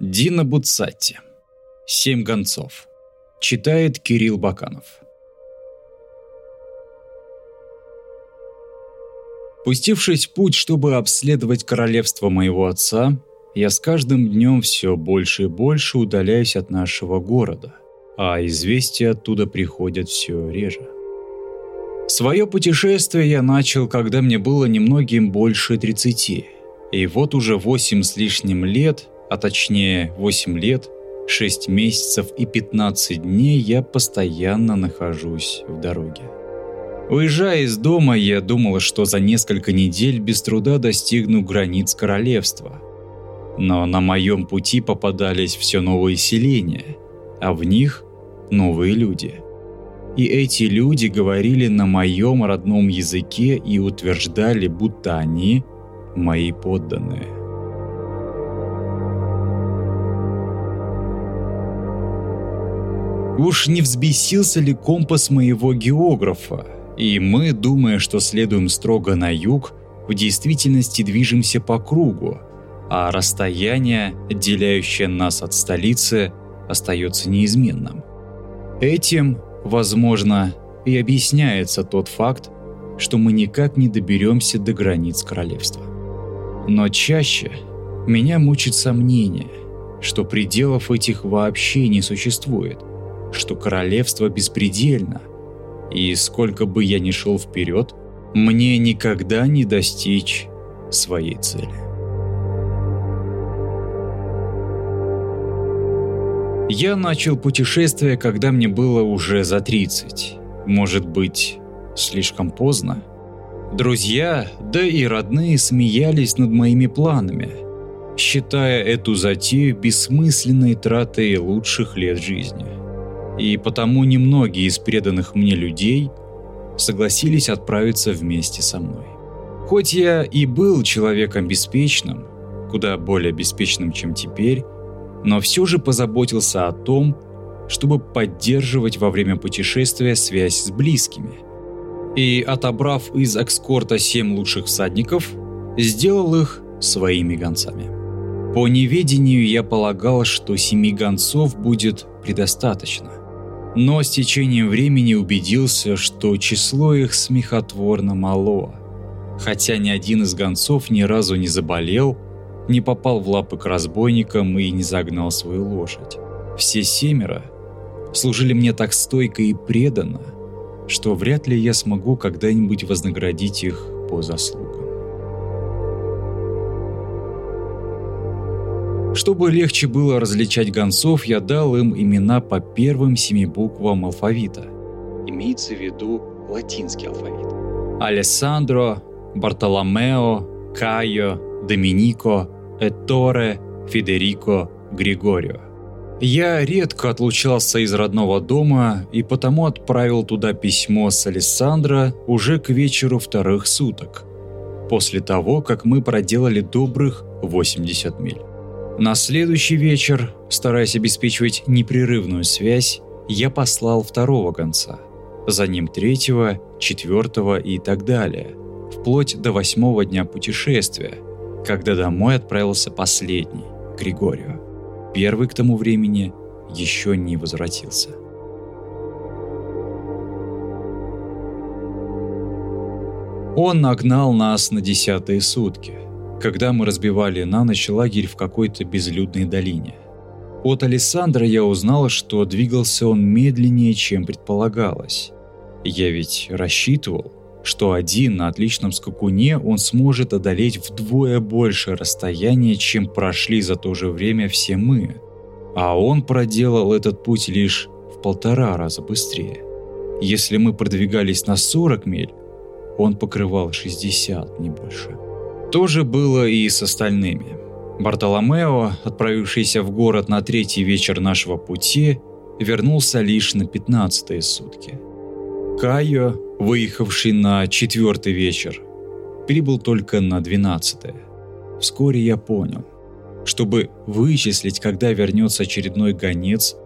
Дина Буцатти. Семь гонцов. Читает Кирилл Баканов. Пустившись в путь, чтобы обследовать королевство моего отца, я с каждым днем все больше и больше удаляюсь от нашего города, а известия оттуда приходят все реже. Свое путешествие я начал, когда мне было немногим больше 30, и вот уже 8 с лишним лет а точнее 8 лет, 6 месяцев и 15 дней я постоянно нахожусь в дороге. Уезжая из дома, я думал, что за несколько недель без труда достигну границ королевства. Но на моем пути попадались все новые селения, а в них новые люди. И эти люди говорили на моем родном языке и утверждали, будто они мои подданные. Уж не взбесился ли компас моего географа, и мы, думая, что следуем строго на юг, в действительности движемся по кругу, а расстояние, отделяющее нас от столицы, остается неизменным. Этим, возможно, и объясняется тот факт, что мы никак не доберемся до границ королевства. Но чаще меня мучит сомнение, что пределов этих вообще не существует, что королевство беспредельно, и сколько бы я ни шел вперед, мне никогда не достичь своей цели. Я начал путешествие, когда мне было уже за 30. Может быть, слишком поздно? Друзья, да и родные смеялись над моими планами, считая эту затею бессмысленной тратой лучших лет жизни и потому немногие из преданных мне людей согласились отправиться вместе со мной. Хоть я и был человеком беспечным, куда более беспечным, чем теперь, но все же позаботился о том, чтобы поддерживать во время путешествия связь с близкими. И отобрав из экскорта семь лучших всадников, сделал их своими гонцами. По неведению я полагал, что семи гонцов будет предостаточно но с течением времени убедился, что число их смехотворно мало. Хотя ни один из гонцов ни разу не заболел, не попал в лапы к разбойникам и не загнал свою лошадь. Все семеро служили мне так стойко и преданно, что вряд ли я смогу когда-нибудь вознаградить их по заслугам. Чтобы легче было различать гонцов, я дал им имена по первым семи буквам алфавита. Имеется в виду латинский алфавит. Алессандро, Бартоломео, Кайо, Доминико, Эторе, Федерико, Григорио. Я редко отлучался из родного дома и потому отправил туда письмо с Алессандро уже к вечеру вторых суток, после того, как мы проделали добрых 80 миль. На следующий вечер, стараясь обеспечивать непрерывную связь, я послал второго гонца, за ним третьего, четвертого и так далее, вплоть до восьмого дня путешествия, когда домой отправился последний, Григорию. Первый к тому времени еще не возвратился. Он нагнал нас на десятые сутки – когда мы разбивали на ночь лагерь в какой-то безлюдной долине. От Александра я узнал, что двигался он медленнее, чем предполагалось. Я ведь рассчитывал, что один на отличном скакуне он сможет одолеть вдвое больше расстояние, чем прошли за то же время все мы. А он проделал этот путь лишь в полтора раза быстрее. Если мы продвигались на 40 миль, он покрывал 60, не больше. То же было и с остальными. Бартоломео, отправившийся в город на третий вечер нашего пути, вернулся лишь на пятнадцатые сутки. Кайо, выехавший на четвертый вечер, прибыл только на двенадцатое. Вскоре я понял, чтобы вычислить, когда вернется очередной гонец,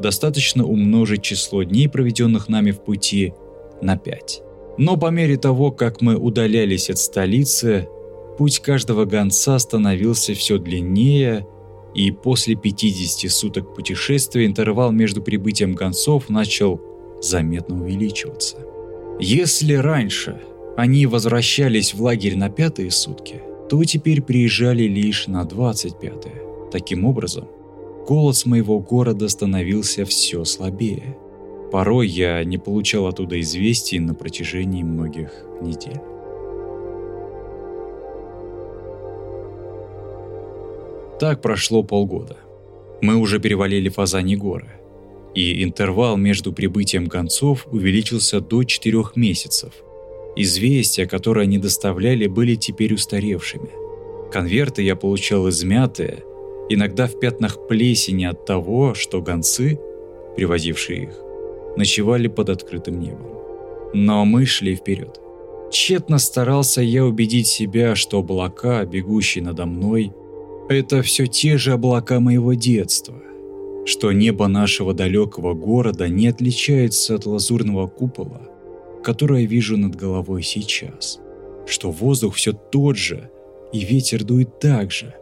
достаточно умножить число дней, проведенных нами в пути, на пять. Но по мере того, как мы удалялись от столицы, Путь каждого гонца становился все длиннее, и после 50 суток путешествия интервал между прибытием гонцов начал заметно увеличиваться. Если раньше они возвращались в лагерь на пятые сутки, то теперь приезжали лишь на 25-е. Таким образом, голос моего города становился все слабее. Порой я не получал оттуда известий на протяжении многих недель. Так прошло полгода. Мы уже перевалили Фазани горы, и интервал между прибытием концов увеличился до четырех месяцев. Известия, которые они доставляли, были теперь устаревшими. Конверты я получал измятые, иногда в пятнах плесени от того, что гонцы, привозившие их, ночевали под открытым небом. Но мы шли вперед. Тщетно старался я убедить себя, что облака, бегущие надо мной, это все те же облака моего детства, что небо нашего далекого города не отличается от лазурного купола, который я вижу над головой сейчас, что воздух все тот же, и ветер дует так же,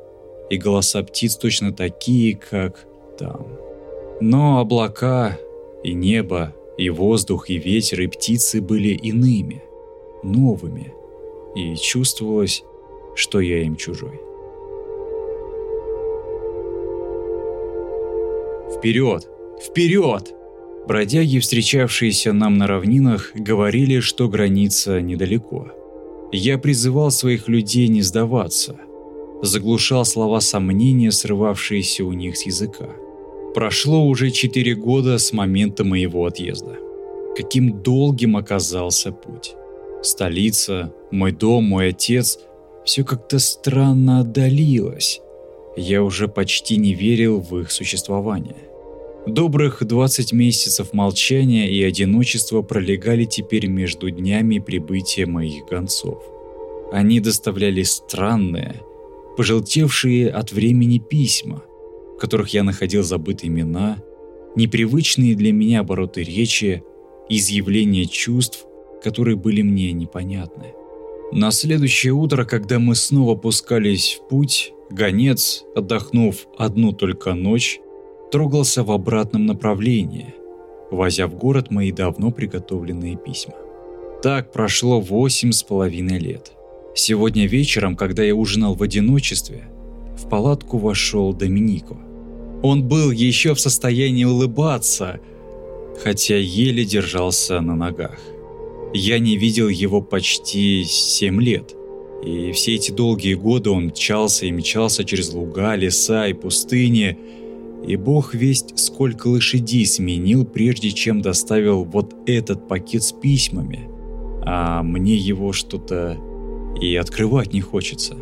и голоса птиц точно такие, как там. Но облака и небо, и воздух, и ветер, и птицы были иными, новыми, и чувствовалось, что я им чужой. Вперед! Вперед! Бродяги, встречавшиеся нам на равнинах, говорили, что граница недалеко. Я призывал своих людей не сдаваться. Заглушал слова сомнения, срывавшиеся у них с языка. Прошло уже четыре года с момента моего отъезда. Каким долгим оказался путь. Столица, мой дом, мой отец – все как-то странно отдалилось. Я уже почти не верил в их существование. Добрых 20 месяцев молчания и одиночества пролегали теперь между днями прибытия моих гонцов. Они доставляли странные, пожелтевшие от времени письма, в которых я находил забытые имена, непривычные для меня обороты речи, изъявления чувств, которые были мне непонятны. На следующее утро, когда мы снова пускались в путь, гонец, отдохнув одну только ночь, трогался в обратном направлении, возя в город мои давно приготовленные письма. Так прошло восемь с половиной лет. Сегодня вечером, когда я ужинал в одиночестве, в палатку вошел Доминико. Он был еще в состоянии улыбаться, хотя еле держался на ногах. Я не видел его почти семь лет, и все эти долгие годы он мчался и мчался через луга, леса и пустыни, и бог весть сколько лошадей сменил, прежде чем доставил вот этот пакет с письмами. А мне его что-то и открывать не хочется.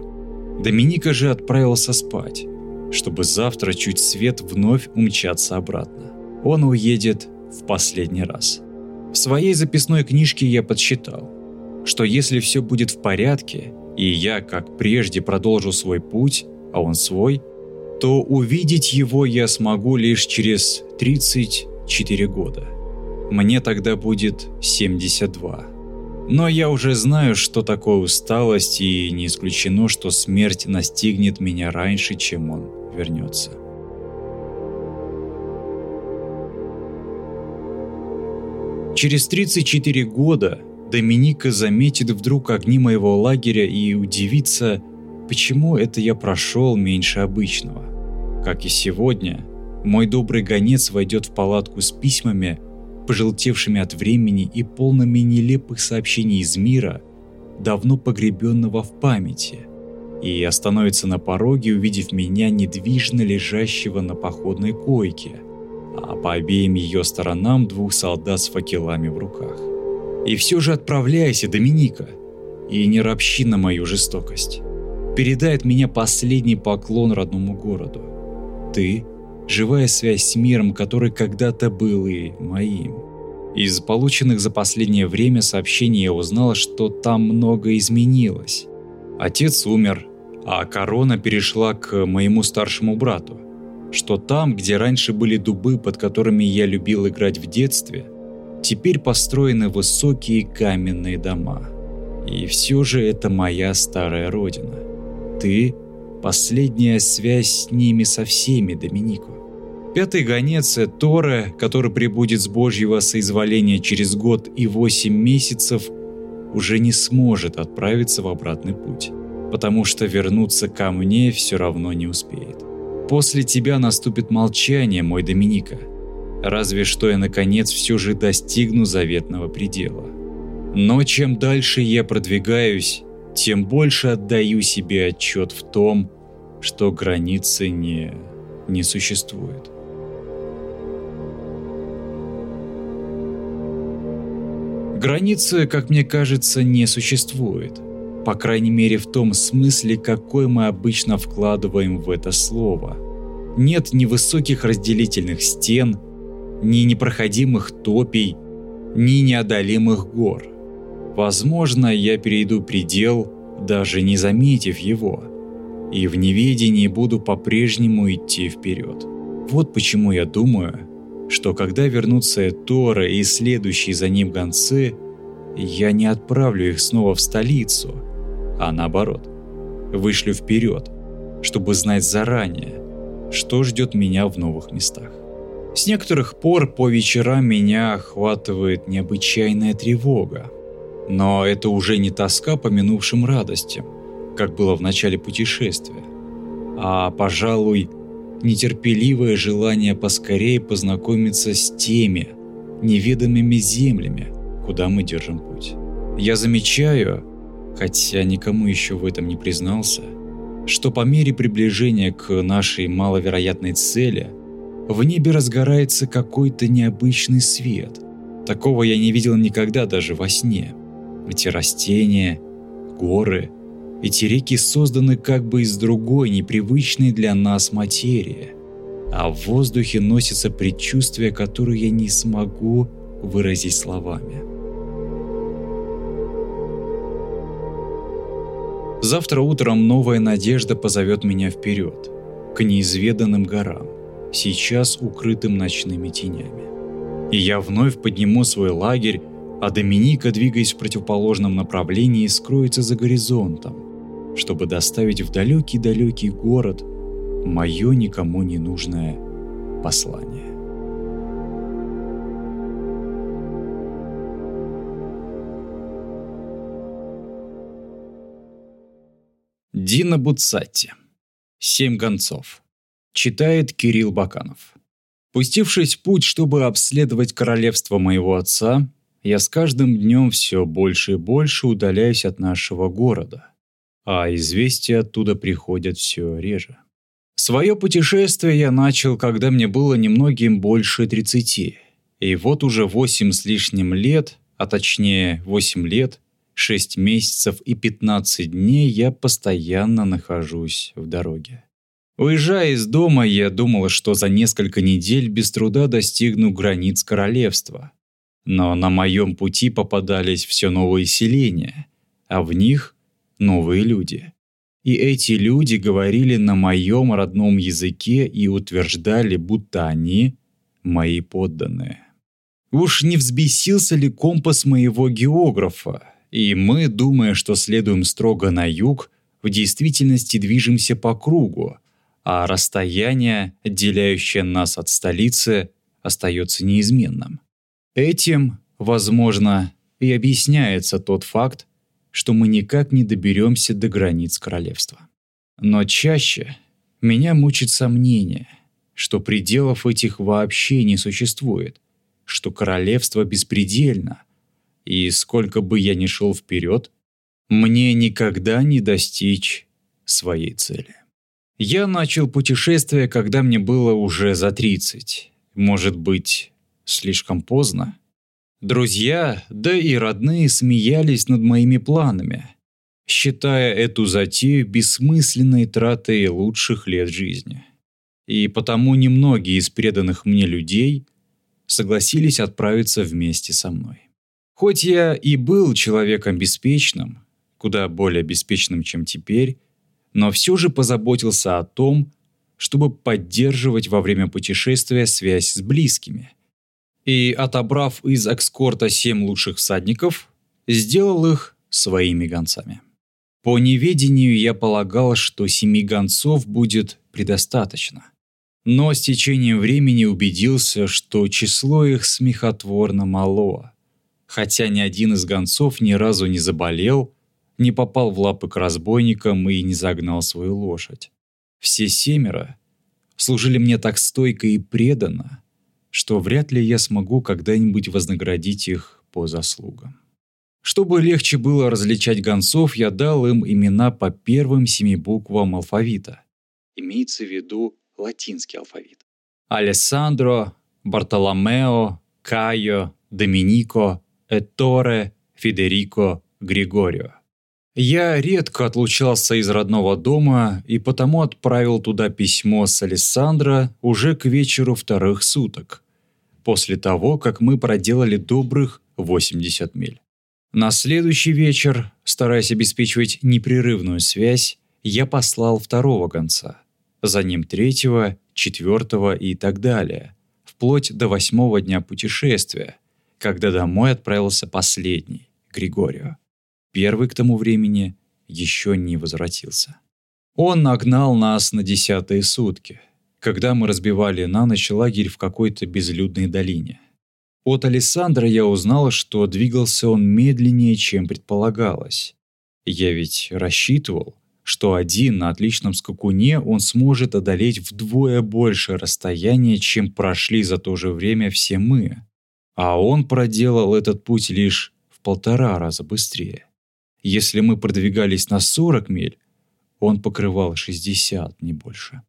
Доминика же отправился спать, чтобы завтра чуть свет вновь умчаться обратно. Он уедет в последний раз. В своей записной книжке я подсчитал, что если все будет в порядке, и я, как прежде, продолжу свой путь, а он свой – то увидеть его я смогу лишь через 34 года. Мне тогда будет 72. Но я уже знаю, что такое усталость, и не исключено, что смерть настигнет меня раньше, чем он вернется. Через 34 года Доминика заметит вдруг огни моего лагеря и удивится, почему это я прошел меньше обычного. Как и сегодня, мой добрый гонец войдет в палатку с письмами, пожелтевшими от времени и полными нелепых сообщений из мира, давно погребенного в памяти, и остановится на пороге, увидев меня недвижно лежащего на походной койке, а по обеим ее сторонам двух солдат с факелами в руках. И все же отправляйся, Доминика, и не ропщи на мою жестокость. Передает меня последний поклон родному городу. Ты – живая связь с миром, который когда-то был и моим. Из полученных за последнее время сообщений я узнал, что там много изменилось. Отец умер, а корона перешла к моему старшему брату. Что там, где раньше были дубы, под которыми я любил играть в детстве, теперь построены высокие каменные дома. И все же это моя старая родина. Ты Последняя связь с ними со всеми, Доминику. Пятый гонец Торе, который прибудет с Божьего соизволения через год и восемь месяцев, уже не сможет отправиться в обратный путь, потому что вернуться ко мне все равно не успеет. После тебя наступит молчание, мой Доминика. Разве что я наконец все же достигну заветного предела. Но чем дальше я продвигаюсь, тем больше отдаю себе отчет в том, что границы не, не существует. Границы, как мне кажется, не существует. По крайней мере в том смысле, какой мы обычно вкладываем в это слово. Нет ни высоких разделительных стен, ни непроходимых топий, ни неодолимых гор. Возможно, я перейду предел, даже не заметив его, и в неведении буду по-прежнему идти вперед. Вот почему я думаю, что когда вернутся Тора и следующие за ним гонцы, я не отправлю их снова в столицу, а наоборот, вышлю вперед, чтобы знать заранее, что ждет меня в новых местах. С некоторых пор по вечерам меня охватывает необычайная тревога. Но это уже не тоска по минувшим радостям, как было в начале путешествия, а, пожалуй, нетерпеливое желание поскорее познакомиться с теми неведомыми землями, куда мы держим путь. Я замечаю, хотя никому еще в этом не признался, что по мере приближения к нашей маловероятной цели в небе разгорается какой-то необычный свет. Такого я не видел никогда даже во сне. Эти растения, горы – эти реки созданы как бы из другой, непривычной для нас материи. А в воздухе носится предчувствие, которое я не смогу выразить словами. Завтра утром новая надежда позовет меня вперед, к неизведанным горам, сейчас укрытым ночными тенями. И я вновь подниму свой лагерь, а Доминика, двигаясь в противоположном направлении, скроется за горизонтом, чтобы доставить в далекий-далекий город мое никому не нужное послание. Дина Буцатти. Семь гонцов. Читает Кирилл Баканов. Пустившись в путь, чтобы обследовать королевство моего отца, я с каждым днем все больше и больше удаляюсь от нашего города а известия оттуда приходят все реже. Свое путешествие я начал, когда мне было немногим больше 30. И вот уже 8 с лишним лет, а точнее 8 лет, 6 месяцев и 15 дней я постоянно нахожусь в дороге. Уезжая из дома, я думал, что за несколько недель без труда достигну границ королевства. Но на моем пути попадались все новые селения, а в них новые люди. И эти люди говорили на моем родном языке и утверждали, будто они мои подданные. Уж не взбесился ли компас моего географа, и мы, думая, что следуем строго на юг, в действительности движемся по кругу, а расстояние, отделяющее нас от столицы, остается неизменным. Этим, возможно, и объясняется тот факт, что мы никак не доберемся до границ королевства. Но чаще меня мучит сомнение, что пределов этих вообще не существует, что королевство беспредельно, и сколько бы я ни шел вперед, мне никогда не достичь своей цели. Я начал путешествие, когда мне было уже за 30. Может быть, слишком поздно? Друзья, да и родные смеялись над моими планами, считая эту затею бессмысленной тратой лучших лет жизни. И потому немногие из преданных мне людей согласились отправиться вместе со мной. Хоть я и был человеком беспечным, куда более беспечным, чем теперь, но все же позаботился о том, чтобы поддерживать во время путешествия связь с близкими – и, отобрав из экскорта семь лучших всадников, сделал их своими гонцами. По неведению я полагал, что семи гонцов будет предостаточно. Но с течением времени убедился, что число их смехотворно мало. Хотя ни один из гонцов ни разу не заболел, не попал в лапы к разбойникам и не загнал свою лошадь. Все семеро служили мне так стойко и преданно, что вряд ли я смогу когда-нибудь вознаградить их по заслугам. Чтобы легче было различать гонцов, я дал им имена по первым семи буквам алфавита. Имеется в виду латинский алфавит. Алессандро, Бартоломео, Кайо, Доминико, Эторе, Федерико, Григорио. Я редко отлучался из родного дома и потому отправил туда письмо с Алессандро уже к вечеру вторых суток, после того, как мы проделали добрых 80 миль. На следующий вечер, стараясь обеспечивать непрерывную связь, я послал второго гонца, за ним третьего, четвертого и так далее, вплоть до восьмого дня путешествия, когда домой отправился последний, Григорио. Первый к тому времени еще не возвратился. Он нагнал нас на десятые сутки, когда мы разбивали на ночь лагерь в какой-то безлюдной долине – от Александра я узнал, что двигался он медленнее, чем предполагалось. Я ведь рассчитывал, что один на отличном скакуне он сможет одолеть вдвое больше расстояние, чем прошли за то же время все мы. А он проделал этот путь лишь в полтора раза быстрее. Если мы продвигались на 40 миль, он покрывал 60, не больше.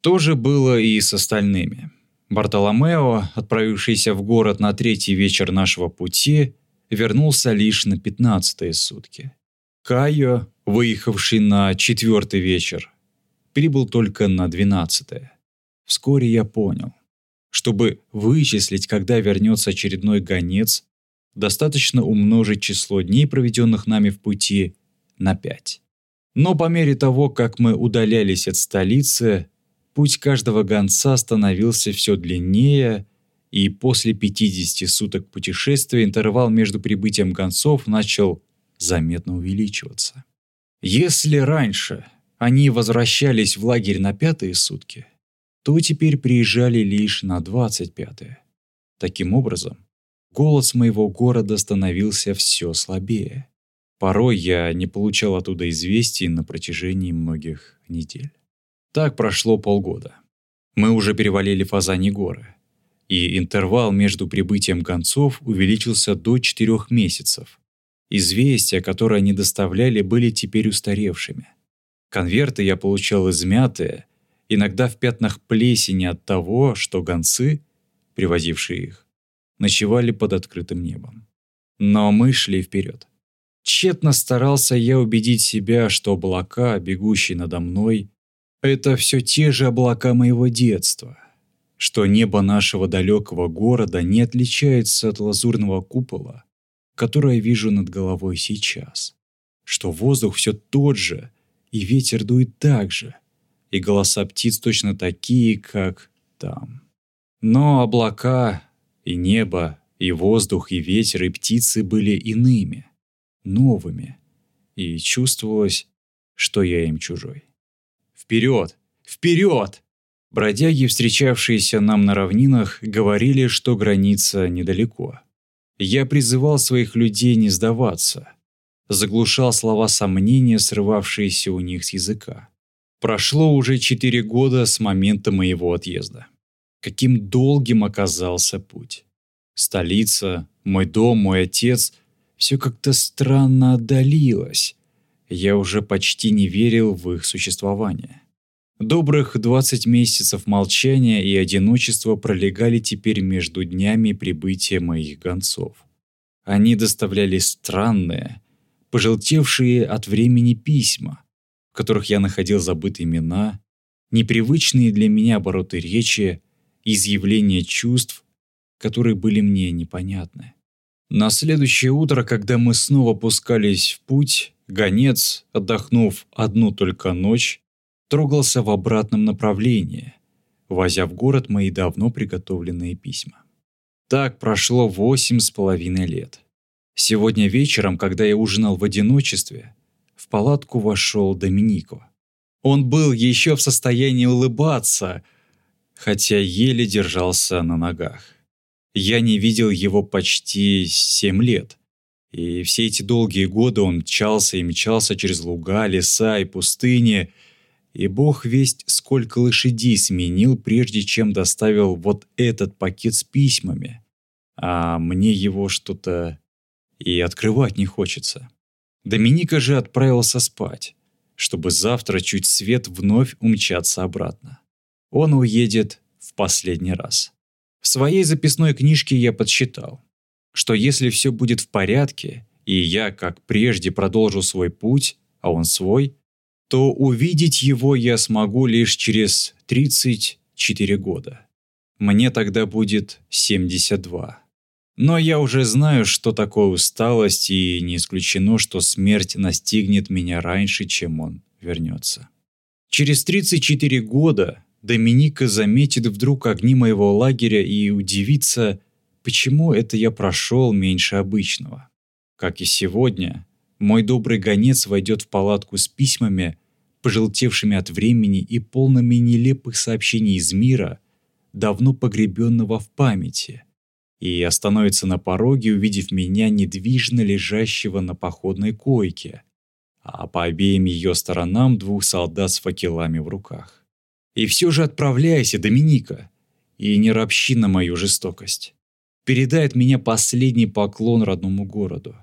То же было и с остальными. Бартоломео, отправившийся в город на третий вечер нашего пути, вернулся лишь на пятнадцатые сутки. Кайо, выехавший на четвертый вечер, прибыл только на двенадцатое. Вскоре я понял, чтобы вычислить, когда вернется очередной гонец, достаточно умножить число дней, проведенных нами в пути, на пять. Но по мере того, как мы удалялись от столицы, Путь каждого гонца становился все длиннее, и после 50 суток путешествия интервал между прибытием гонцов начал заметно увеличиваться. Если раньше они возвращались в лагерь на пятые сутки, то теперь приезжали лишь на двадцать пятые. Таким образом, голос моего города становился все слабее. Порой я не получал оттуда известий на протяжении многих недель. Так прошло полгода. Мы уже перевалили Фазани горы, и интервал между прибытием гонцов увеличился до четырех месяцев. Известия, которые они доставляли, были теперь устаревшими. Конверты я получал измятые, иногда в пятнах плесени от того, что гонцы, привозившие их, ночевали под открытым небом. Но мы шли вперед. Тщетно старался я убедить себя, что облака, бегущие надо мной, это все те же облака моего детства, что небо нашего далекого города не отличается от лазурного купола, который я вижу над головой сейчас, что воздух все тот же, и ветер дует так же, и голоса птиц точно такие, как там. Но облака и небо, и воздух, и ветер, и птицы были иными, новыми, и чувствовалось, что я им чужой. Вперед! Вперед! Бродяги, встречавшиеся нам на равнинах, говорили, что граница недалеко. Я призывал своих людей не сдаваться. Заглушал слова сомнения, срывавшиеся у них с языка. Прошло уже четыре года с момента моего отъезда. Каким долгим оказался путь. Столица, мой дом, мой отец — все как-то странно отдалилось. Я уже почти не верил в их существование. Добрых 20 месяцев молчания и одиночества пролегали теперь между днями прибытия моих гонцов. Они доставляли странные, пожелтевшие от времени письма, в которых я находил забытые имена, непривычные для меня обороты речи, изъявления чувств, которые были мне непонятны. На следующее утро, когда мы снова пускались в путь, гонец, отдохнув одну только ночь, трогался в обратном направлении, возя в город мои давно приготовленные письма. Так прошло восемь с половиной лет. Сегодня вечером, когда я ужинал в одиночестве, в палатку вошел Доминико. Он был еще в состоянии улыбаться, хотя еле держался на ногах. Я не видел его почти семь лет. И все эти долгие годы он мчался и мчался через луга, леса и пустыни, и бог весть сколько лошадей сменил, прежде чем доставил вот этот пакет с письмами. А мне его что-то и открывать не хочется. Доминика же отправился спать, чтобы завтра чуть свет вновь умчаться обратно. Он уедет в последний раз. В своей записной книжке я подсчитал, что если все будет в порядке, и я, как прежде, продолжу свой путь, а он свой, то увидеть его я смогу лишь через 34 года. Мне тогда будет 72. Но я уже знаю, что такое усталость, и не исключено, что смерть настигнет меня раньше, чем он вернется. Через 34 года Доминика заметит вдруг огни моего лагеря и удивится, почему это я прошел меньше обычного. Как и сегодня, мой добрый гонец войдет в палатку с письмами, пожелтевшими от времени и полными нелепых сообщений из мира, давно погребенного в памяти – и остановится на пороге, увидев меня недвижно лежащего на походной койке, а по обеим ее сторонам двух солдат с факелами в руках. И все же отправляйся, Доминика, и не ропщи на мою жестокость. Передает меня последний поклон родному городу.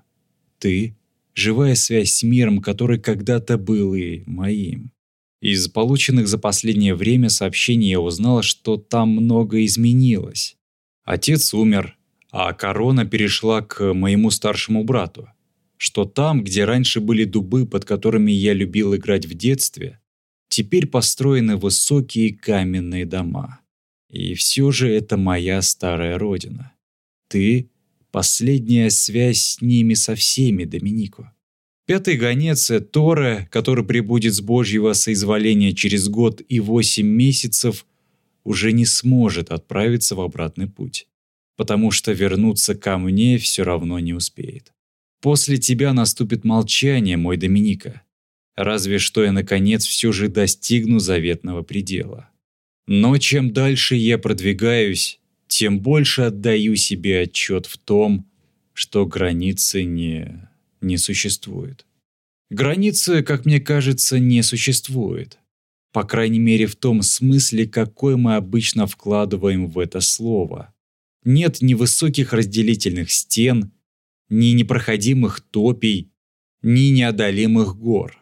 Ты — живая связь с миром, который когда-то был и моим. Из полученных за последнее время сообщений я узнала, что там много изменилось. Отец умер, а корона перешла к моему старшему брату. Что там, где раньше были дубы, под которыми я любил играть в детстве, теперь построены высокие каменные дома. И все же это моя старая родина. Ты — последняя связь с ними со всеми, Доминико. Пятый гонец Торе, который прибудет с Божьего соизволения через год и восемь месяцев, уже не сможет отправиться в обратный путь, потому что вернуться ко мне все равно не успеет. После тебя наступит молчание, мой Доминика. Разве что я, наконец, все же достигну заветного предела. Но чем дальше я продвигаюсь, тем больше отдаю себе отчет в том, что границы не, не существует. Границы, как мне кажется, не существует. По крайней мере в том смысле, какой мы обычно вкладываем в это слово. Нет ни высоких разделительных стен, ни непроходимых топий, ни неодолимых гор.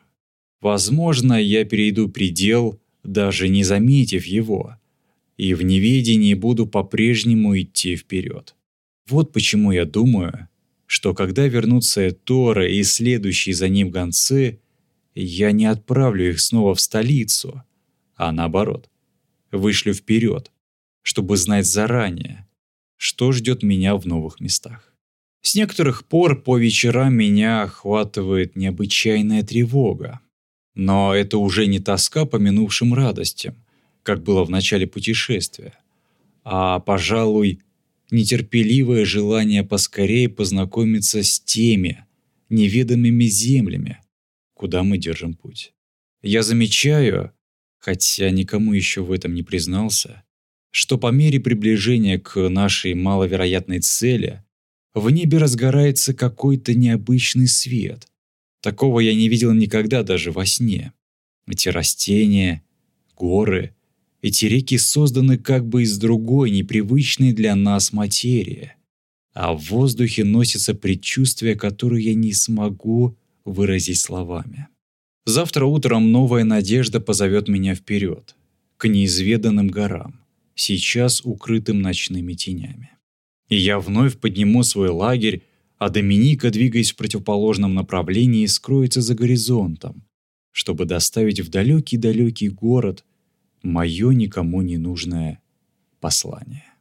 Возможно, я перейду предел, даже не заметив его, и в неведении буду по-прежнему идти вперед. Вот почему я думаю, что когда вернутся Тора и следующие за ним гонцы, я не отправлю их снова в столицу, а наоборот, вышлю вперед, чтобы знать заранее, что ждет меня в новых местах. С некоторых пор по вечерам меня охватывает необычайная тревога. Но это уже не тоска по минувшим радостям, как было в начале путешествия, а, пожалуй, нетерпеливое желание поскорее познакомиться с теми неведомыми землями, куда мы держим путь. Я замечаю, хотя никому еще в этом не признался, что по мере приближения к нашей маловероятной цели в небе разгорается какой-то необычный свет. Такого я не видел никогда даже во сне. Эти растения, горы, эти реки созданы как бы из другой, непривычной для нас материи. А в воздухе носится предчувствие, которое я не смогу выразить словами. Завтра утром новая надежда позовет меня вперед, к неизведанным горам, сейчас укрытым ночными тенями. И я вновь подниму свой лагерь, а Доминика, двигаясь в противоположном направлении, скроется за горизонтом, чтобы доставить в далекий-далекий город мое никому не нужное послание.